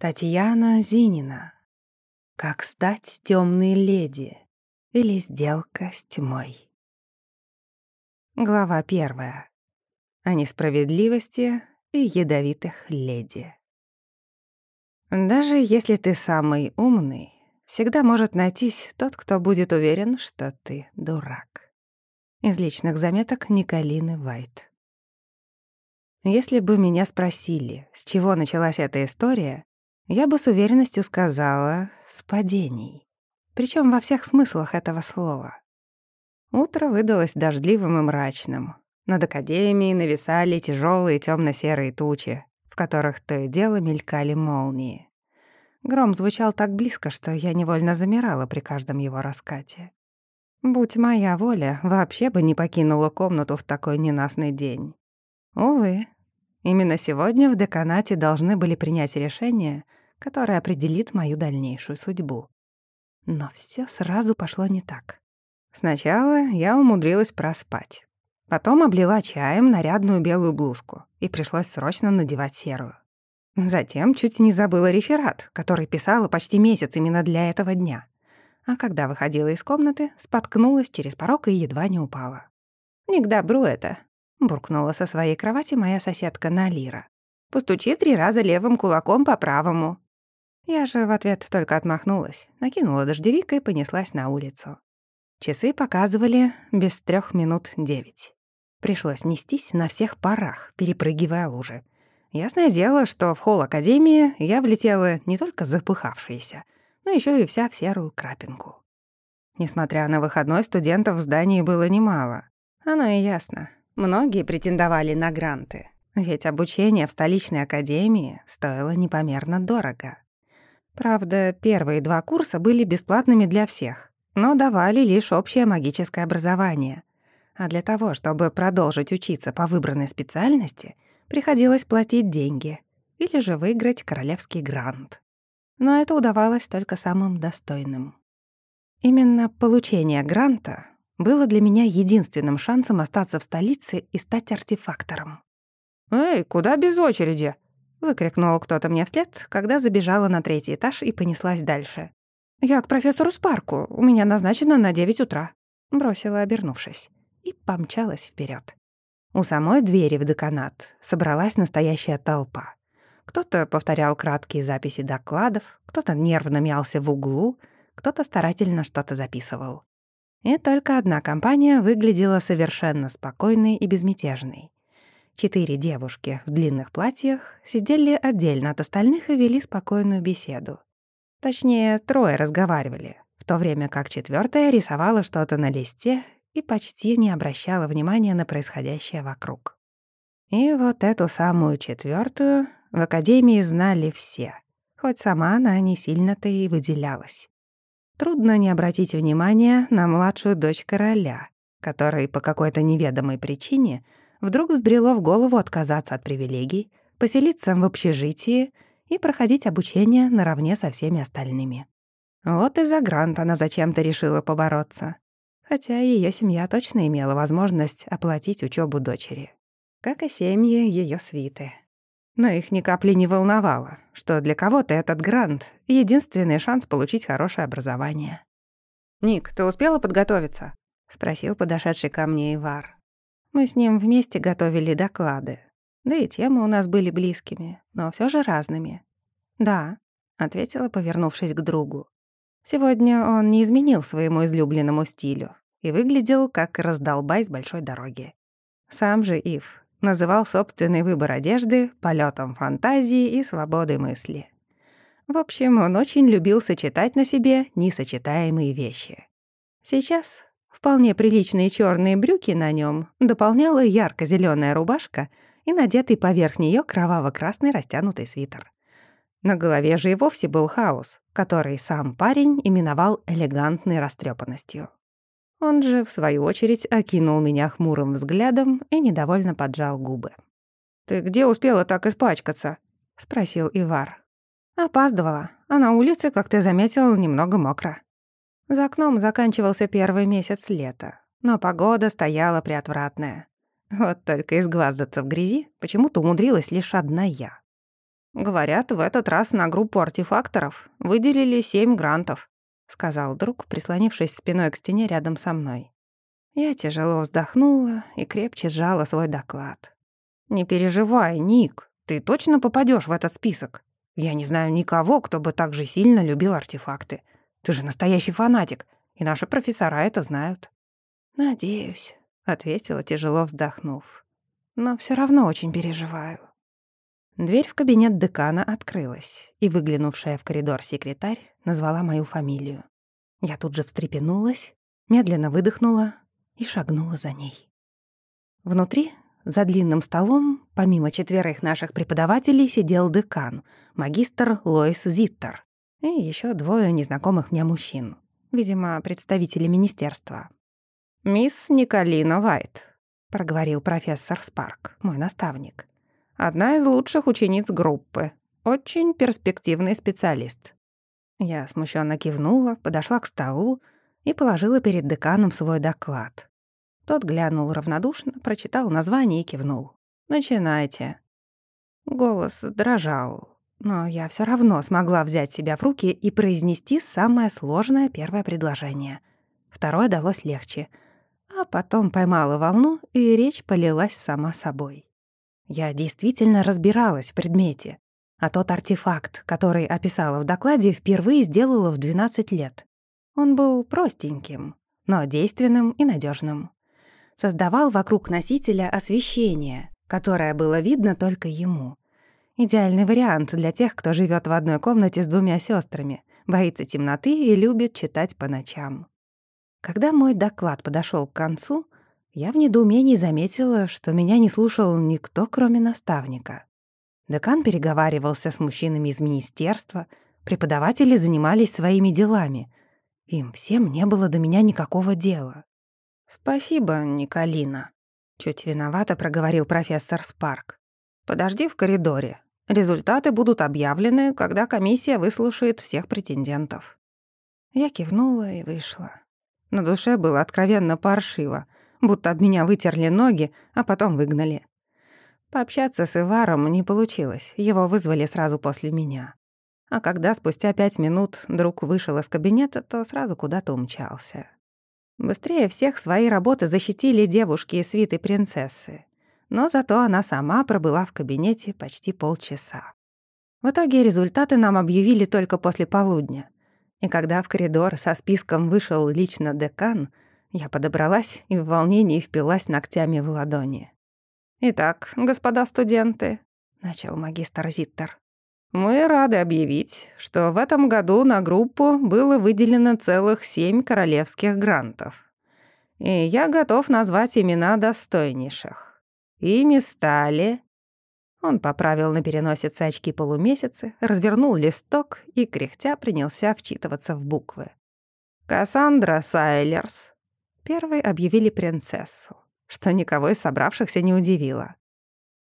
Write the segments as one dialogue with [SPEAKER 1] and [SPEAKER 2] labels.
[SPEAKER 1] Татьяна Зинина. Как стать темной леди или сделка с тьмой. Глава первая. О несправедливости и ядовитых леди. Даже если ты самый умный, всегда может найтись тот, кто будет уверен, что ты дурак. Из личных заметок Николины Вайт. Если бы меня спросили, с чего началась эта история, я бы с уверенностью сказала «с падений». Причем во всех смыслах этого слова. Утро выдалось дождливым и мрачным. Над академией нависали тяжелые темно серые тучи, в которых то и дело мелькали молнии. Гром звучал так близко, что я невольно замирала при каждом его раскате. Будь моя воля, вообще бы не покинула комнату в такой ненастный день. Увы, именно сегодня в деканате должны были принять решение — которая определит мою дальнейшую судьбу. Но все сразу пошло не так. Сначала я умудрилась проспать. Потом облила чаем нарядную белую блузку, и пришлось срочно надевать серую. Затем чуть не забыла реферат, который писала почти месяц именно для этого дня. А когда выходила из комнаты, споткнулась через порог и едва не упала. «Не к добру это», — буркнула со своей кровати моя соседка Налира. «Постучи три раза левым кулаком по правому». Я же в ответ только отмахнулась, накинула дождевик и понеслась на улицу. Часы показывали без трех минут девять. Пришлось нестись на всех парах, перепрыгивая лужи. Ясное дело, что в холл Академии я влетела не только запыхавшаяся, но еще и вся в серую крапинку. Несмотря на выходной, студентов в здании было немало. Оно и ясно. Многие претендовали на гранты, ведь обучение в столичной академии стоило непомерно дорого. Правда, первые два курса были бесплатными для всех, но давали лишь общее магическое образование. А для того, чтобы продолжить учиться по выбранной специальности, приходилось платить деньги или же выиграть королевский грант. Но это удавалось только самым достойным. Именно получение гранта было для меня единственным шансом остаться в столице и стать артефактором. «Эй, куда без очереди?» Выкрикнул кто-то мне вслед, когда забежала на третий этаж и понеслась дальше. «Я к профессору Спарку, у меня назначено на девять утра», — бросила, обернувшись, и помчалась вперед. У самой двери в деканат собралась настоящая толпа. Кто-то повторял краткие записи докладов, кто-то нервно мялся в углу, кто-то старательно что-то записывал. И только одна компания выглядела совершенно спокойной и безмятежной. Четыре девушки в длинных платьях сидели отдельно от остальных и вели спокойную беседу. Точнее, трое разговаривали, в то время как четвертая рисовала что-то на листе и почти не обращала внимания на происходящее вокруг. И вот эту самую четвертую в Академии знали все, хоть сама она не сильно-то и выделялась. Трудно не обратить внимания на младшую дочь короля, которой по какой-то неведомой причине — вдруг взбрело в голову отказаться от привилегий, поселиться в общежитии и проходить обучение наравне со всеми остальными. Вот и за грант она зачем-то решила побороться. Хотя ее семья точно имела возможность оплатить учебу дочери. Как и семьи ее свиты. Но их ни капли не волновало, что для кого-то этот грант — единственный шанс получить хорошее образование. «Ник, ты успела подготовиться?» — спросил подошедший ко мне Ивар. Мы с ним вместе готовили доклады. Да и темы у нас были близкими, но все же разными. «Да», — ответила, повернувшись к другу. Сегодня он не изменил своему излюбленному стилю и выглядел как раздолбай с большой дороги. Сам же Ив называл собственный выбор одежды полетом фантазии и свободой мысли. В общем, он очень любил сочетать на себе несочетаемые вещи. Сейчас Вполне приличные черные брюки на нем дополняла ярко зеленая рубашка и надетый поверх нее кроваво-красный растянутый свитер. На голове же и вовсе был хаос, который сам парень именовал элегантной растрепанностью. Он же, в свою очередь, окинул меня хмурым взглядом и недовольно поджал губы. «Ты где успела так испачкаться?» — спросил Ивар. «Опаздывала, а на улице, как ты заметил, немного мокро». За окном заканчивался первый месяц лета, но погода стояла приотвратная. Вот только изгваздаться в грязи почему-то умудрилась лишь одна я. Говорят, в этот раз на группу артефакторов выделили семь грантов, сказал друг, прислонившись спиной к стене рядом со мной. Я тяжело вздохнула и крепче сжала свой доклад. «Не переживай, Ник, ты точно попадешь в этот список. Я не знаю никого, кто бы так же сильно любил артефакты. Ты же настоящий фанатик, и наши профессора это знают». «Надеюсь», — ответила, тяжело вздохнув. «Но все равно очень переживаю». Дверь в кабинет декана открылась, и выглянувшая в коридор секретарь назвала мою фамилию. Я тут же встрепенулась, медленно выдохнула и шагнула за ней. Внутри, за длинным столом, помимо четверых наших преподавателей, сидел декан, магистр Лоис Зиттер, и еще двое незнакомых мне мужчин, видимо, представители министерства. «Мисс Николина Вайт», — проговорил профессор Спарк, мой наставник. Одна из лучших учениц группы. Очень перспективный специалист. Я смущенно кивнула, подошла к столу и положила перед деканом свой доклад. Тот глянул равнодушно, прочитал название и кивнул. «Начинайте». Голос дрожал, но я все равно смогла взять себя в руки и произнести самое сложное первое предложение. Второе далось легче, а потом поймала волну, и речь полилась сама собой. Я действительно разбиралась в предмете, а тот артефакт, который описала в докладе, впервые сделала в 12 лет. Он был простеньким, но действенным и надежным. Создавал вокруг носителя освещение, которое было видно только ему. Идеальный вариант для тех, кто живет в одной комнате с двумя сестрами, боится темноты и любит читать по ночам. Когда мой доклад подошел к концу, я в недоумении заметила, что меня не слушал никто, кроме наставника. Декан переговаривался с мужчинами из министерства, преподаватели занимались своими делами. Им всем не было до меня никакого дела. «Спасибо, Николина», — чуть виновато проговорил профессор Спарк. «Подожди в коридоре. Результаты будут объявлены, когда комиссия выслушает всех претендентов». Я кивнула и вышла. На душе было откровенно паршиво — будто об меня вытерли ноги, а потом выгнали. Пообщаться с Иваром не получилось, его вызвали сразу после меня. А когда спустя пять минут друг вышел из кабинета, то сразу куда-то умчался. Быстрее всех свои работы защитили девушки и свиты принцессы. Но зато она сама пробыла в кабинете почти полчаса. В итоге результаты нам объявили только после полудня. И когда в коридор со списком вышел лично декан — я подобралась и в волнении впилась ногтями в ладони. «Итак, господа студенты», — начал магистр Зиттер, «мы рады объявить, что в этом году на группу было выделено целых семь королевских грантов. И я готов назвать имена достойнейших. Ими стали...» Он поправил на переносице очки полумесяцы, развернул листок и, кряхтя, принялся вчитываться в буквы. Кассандра Сайлерс, Первой объявили принцессу, что никого из собравшихся не удивило.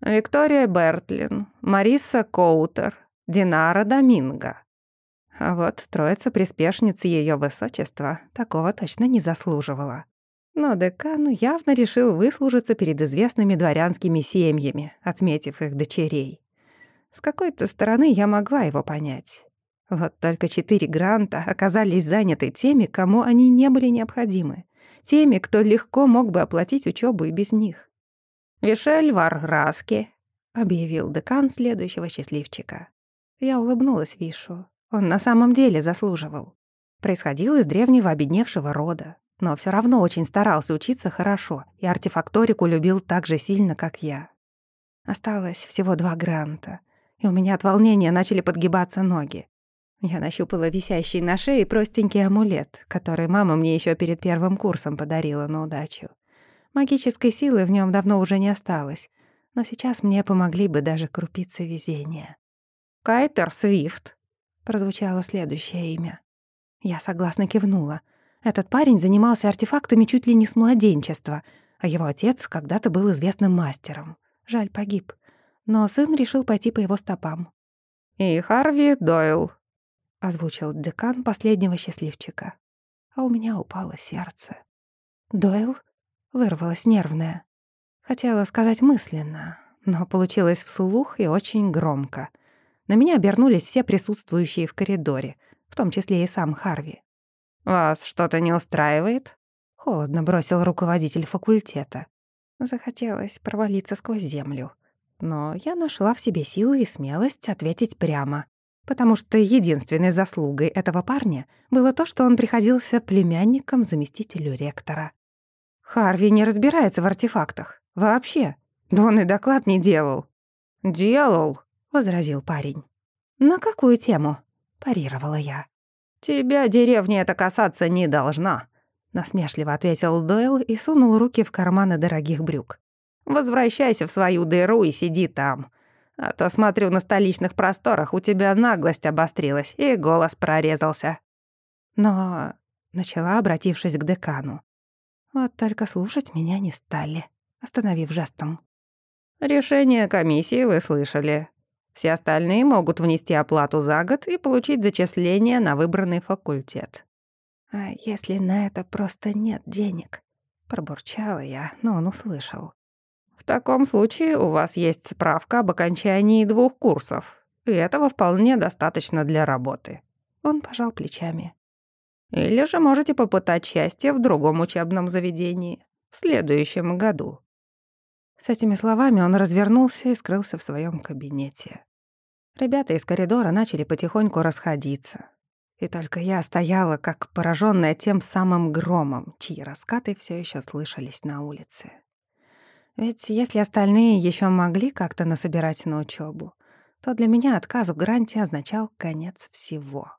[SPEAKER 1] Виктория Бертлин, Мариса Коутер, Динара Доминго. А вот троица приспешниц ее высочества такого точно не заслуживала. Но декан явно решил выслужиться перед известными дворянскими семьями, отметив их дочерей. С какой-то стороны я могла его понять. Вот только четыре гранта оказались заняты теми, кому они не были необходимы теми, кто легко мог бы оплатить учебу и без них. «Вишель Варраски», — объявил декан следующего счастливчика. Я улыбнулась Вишу. Он на самом деле заслуживал. Происходил из древнего обедневшего рода, но все равно очень старался учиться хорошо и артефакторику любил так же сильно, как я. Осталось всего два гранта, и у меня от волнения начали подгибаться ноги. Я нащупала висящий на шее простенький амулет, который мама мне еще перед первым курсом подарила на удачу. Магической силы в нем давно уже не осталось, но сейчас мне помогли бы даже крупицы везения. «Кайтер Свифт», — прозвучало следующее имя. Я согласно кивнула. Этот парень занимался артефактами чуть ли не с младенчества, а его отец когда-то был известным мастером. Жаль, погиб. Но сын решил пойти по его стопам. «И Харви Дойл», озвучил декан последнего счастливчика. А у меня упало сердце. «Дойл?» — вырвалась нервная. Хотела сказать мысленно, но получилось вслух и очень громко. на меня обернулись все присутствующие в коридоре, в том числе и сам Харви. «Вас что-то не устраивает?» — холодно бросил руководитель факультета. Захотелось провалиться сквозь землю. Но я нашла в себе силы и смелость ответить прямо, потому что единственной заслугой этого парня было то, что он приходился племянником заместителю ректора. Харви не разбирается в артефактах. Вообще. Да он и доклад не делал. «Делал», — возразил парень. «На какую тему?» — парировала я. «Тебя деревня это касаться не должна», — насмешливо ответил Дойл и сунул руки в карманы дорогих брюк. «Возвращайся в свою дыру и сиди там. А то, смотрю, на столичных просторах у тебя наглость обострилась и голос прорезался». Но начала, обратившись к декану. Вот только слушать меня не стали, остановив жестом. «Решение комиссии вы слышали. Все остальные могут внести оплату за год и получить зачисление на выбранный факультет». «А если на это просто нет денег?» Пробурчала я, но он услышал. «В таком случае у вас есть справка об окончании двух курсов, и этого вполне достаточно для работы». Он пожал плечами. «Или же можете попытать счастье в другом учебном заведении в следующем году». С этими словами он развернулся и скрылся в своем кабинете. Ребята из коридора начали потихоньку расходиться. И только я стояла, как пораженная тем самым громом, чьи раскаты все еще слышались на улице. Ведь если остальные еще могли как-то насобирать на учебу, то для меня отказ в гранте означал конец всего.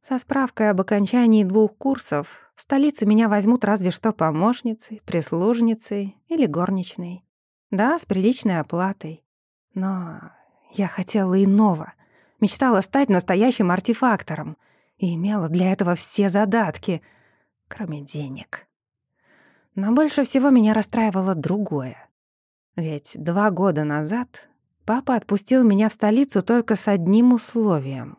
[SPEAKER 1] Со справкой об окончании двух курсов в столице меня возьмут разве что помощницей, прислужницей или горничной. Да, с приличной оплатой. Но я хотела иного. Мечтала стать настоящим артефактором и имела для этого все задатки, кроме денег. Но больше всего меня расстраивало другое. Ведь два года назад папа отпустил меня в столицу только с одним условием.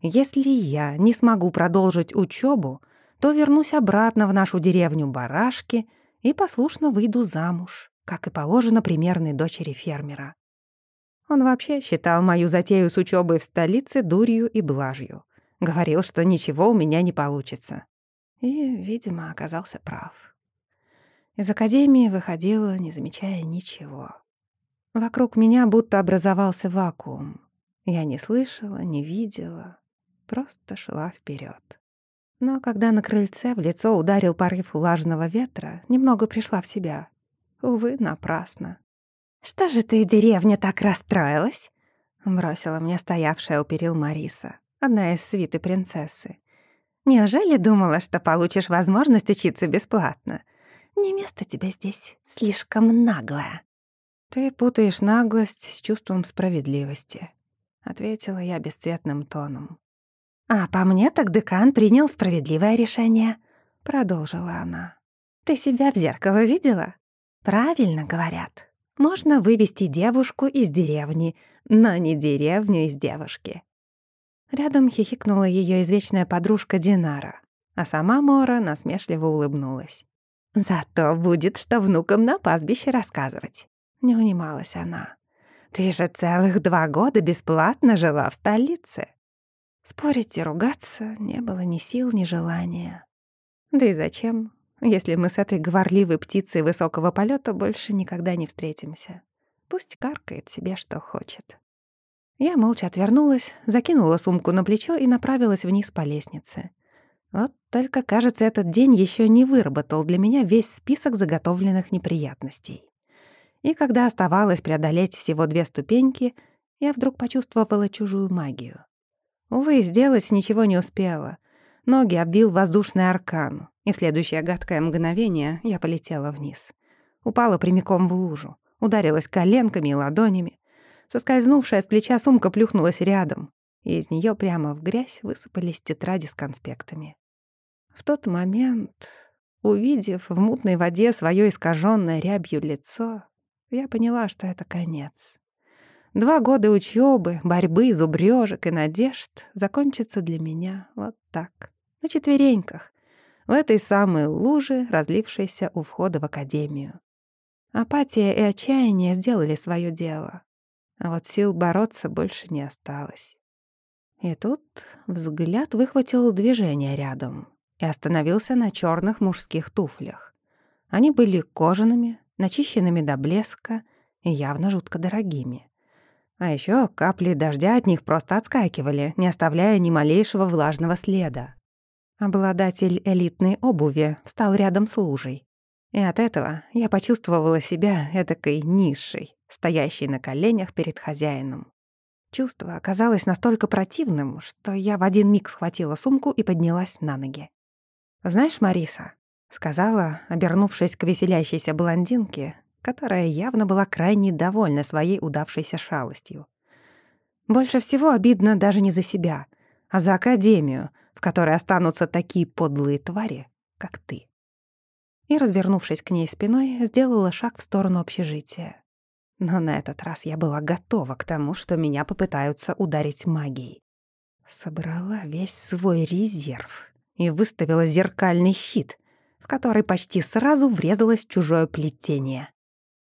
[SPEAKER 1] Если я не смогу продолжить учебу, то вернусь обратно в нашу деревню Барашки и послушно выйду замуж как и положено примерной дочери фермера. Он вообще считал мою затею с учебой в столице дурью и блажью. Говорил, что ничего у меня не получится. И, видимо, оказался прав. Из академии выходила, не замечая ничего. Вокруг меня будто образовался вакуум. Я не слышала, не видела, просто шла вперед. Но когда на крыльце в лицо ударил порыв влажного ветра, немного пришла в себя. Увы, напрасно. «Что же ты, деревня, так расстроилась?» — бросила мне стоявшая у перил Мариса, одна из свиты принцессы. «Неужели думала, что получишь возможность учиться бесплатно? Не место тебе здесь, слишком наглая». «Ты путаешь наглость с чувством справедливости», — ответила я бесцветным тоном. «А по мне так декан принял справедливое решение», — продолжила она. «Ты себя в зеркало видела? Правильно говорят. Можно вывести девушку из деревни, но не деревню из девушки. Рядом хихикнула ее извечная подружка Динара, а сама Мора насмешливо улыбнулась. «Зато будет, что внукам на пастбище рассказывать», — не унималась она. «Ты же целых два года бесплатно жила в столице». Спорить и ругаться не было ни сил, ни желания. Да и зачем? Если мы с этой говорливой птицей высокого полета больше никогда не встретимся. Пусть каркает себе, что хочет. Я молча отвернулась, закинула сумку на плечо и направилась вниз по лестнице. Вот только, кажется, этот день еще не выработал для меня весь список заготовленных неприятностей. И когда оставалось преодолеть всего две ступеньки, я вдруг почувствовала чужую магию. Увы, сделать ничего не успела. Ноги обвил воздушный аркан, и следующее гадкое мгновение я полетела вниз. Упала прямиком в лужу, ударилась коленками и ладонями. Соскользнувшая с плеча сумка плюхнулась рядом, и из нее прямо в грязь высыпались тетради с конспектами. В тот момент, увидев в мутной воде свое искаженное рябью лицо, я поняла, что это конец. Два года учебы, борьбы, зубрёжек и надежд закончатся для меня вот так на четвереньках, в этой самой луже, разлившейся у входа в академию. Апатия и отчаяние сделали свое дело. а вот сил бороться больше не осталось. И тут взгляд выхватил движение рядом и остановился на черных мужских туфлях. Они были кожаными, начищенными до блеска и явно жутко дорогими. А еще капли дождя от них просто отскакивали, не оставляя ни малейшего влажного следа. Обладатель элитной обуви встал рядом с лужей. И от этого я почувствовала себя этакой низшей, стоящей на коленях перед хозяином. Чувство оказалось настолько противным, что я в один миг схватила сумку и поднялась на ноги. «Знаешь, Мариса», — сказала, обернувшись к веселящейся блондинке, которая явно была крайне довольна своей удавшейся шалостью. «Больше всего обидно даже не за себя, а за Академию, в которой останутся такие подлые твари, как ты». И, развернувшись к ней спиной, сделала шаг в сторону общежития. Но на этот раз я была готова к тому, что меня попытаются ударить магией. Собрала весь свой резерв и выставила зеркальный щит, в который почти сразу врезалось чужое плетение.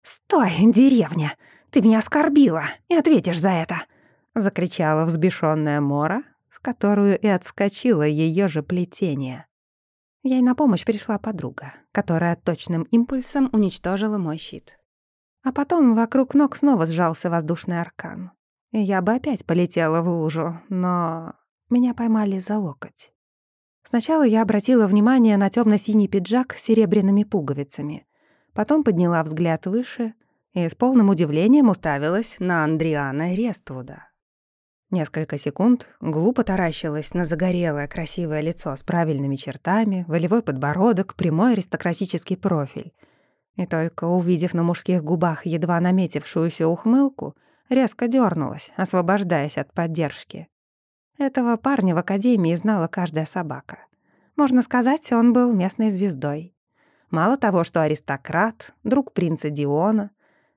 [SPEAKER 1] «Стой, деревня! Ты меня оскорбила и ответишь за это!» — закричала взбешенная Мора, которую и отскочило ее же плетение. Ей на помощь пришла подруга, которая точным импульсом уничтожила мой щит. А потом вокруг ног снова сжался воздушный аркан. И я бы опять полетела в лужу, но меня поймали за локоть. Сначала я обратила внимание на темно синий пиджак с серебряными пуговицами. Потом подняла взгляд выше и с полным удивлением уставилась на Андриана Рествуда. Несколько секунд глупо таращилась на загорелое красивое лицо с правильными чертами, волевой подбородок, прямой аристократический профиль — и только увидев на мужских губах едва наметившуюся ухмылку, резко дернулась, освобождаясь от поддержки. Этого парня в академии знала каждая собака. Можно сказать, он был местной звездой. Мало того, что аристократ, друг принца Диона,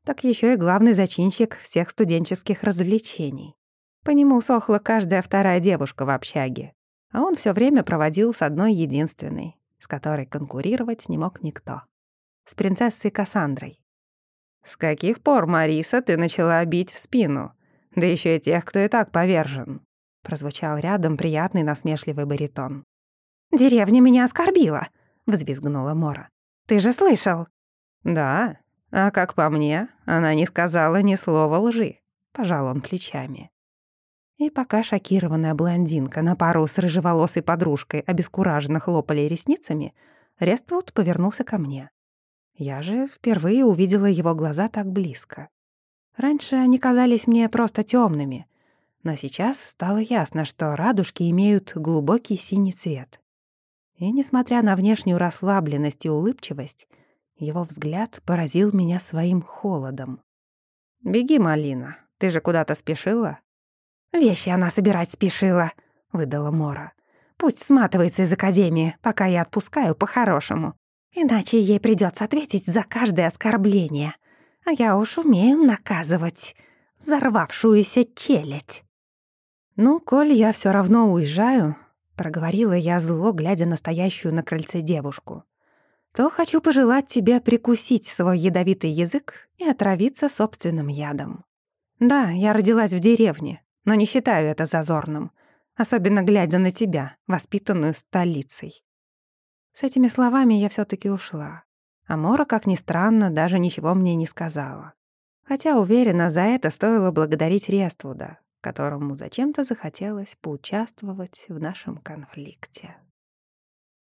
[SPEAKER 1] так еще и главный зачинщик всех студенческих развлечений. По нему сохла каждая вторая девушка в общаге, а он все время проводил с одной единственной, с которой конкурировать не мог никто с принцессой Кассандрой. «С каких пор, Мариса, ты начала бить в спину? Да еще и тех, кто и так повержен?» Прозвучал рядом приятный насмешливый баритон. «Деревня меня оскорбила!» — взвизгнула Мора. «Ты же слышал?» «Да, а как по мне, она не сказала ни слова лжи», — пожал он плечами. И пока шокированная блондинка на пару с рыжеволосой подружкой обескураженно хлопали ресницами, Рествуд повернулся ко мне. Я же впервые увидела его глаза так близко. Раньше они казались мне просто темными, но сейчас стало ясно, что радужки имеют глубокий синий цвет. И, несмотря на внешнюю расслабленность и улыбчивость, его взгляд поразил меня своим холодом. «Беги, Малина, ты же куда-то спешила?» «Вещи она собирать спешила», — выдала Мора. «Пусть сматывается из академии, пока я отпускаю по-хорошему. Иначе ей придется ответить за каждое оскорбление. А я уж умею наказывать взорвавшуюся челядь. «Ну, коль я все равно уезжаю», — проговорила я зло, глядя на стоящую на крыльце девушку, «то хочу пожелать тебе прикусить свой ядовитый язык и отравиться собственным ядом. Да, я родилась в деревне, но не считаю это зазорным, особенно глядя на тебя, воспитанную столицей. С этими словами я все таки ушла. А Мора, как ни странно, даже ничего мне не сказала. Хотя, уверена, за это стоило благодарить Рествуда, которому зачем-то захотелось поучаствовать в нашем конфликте.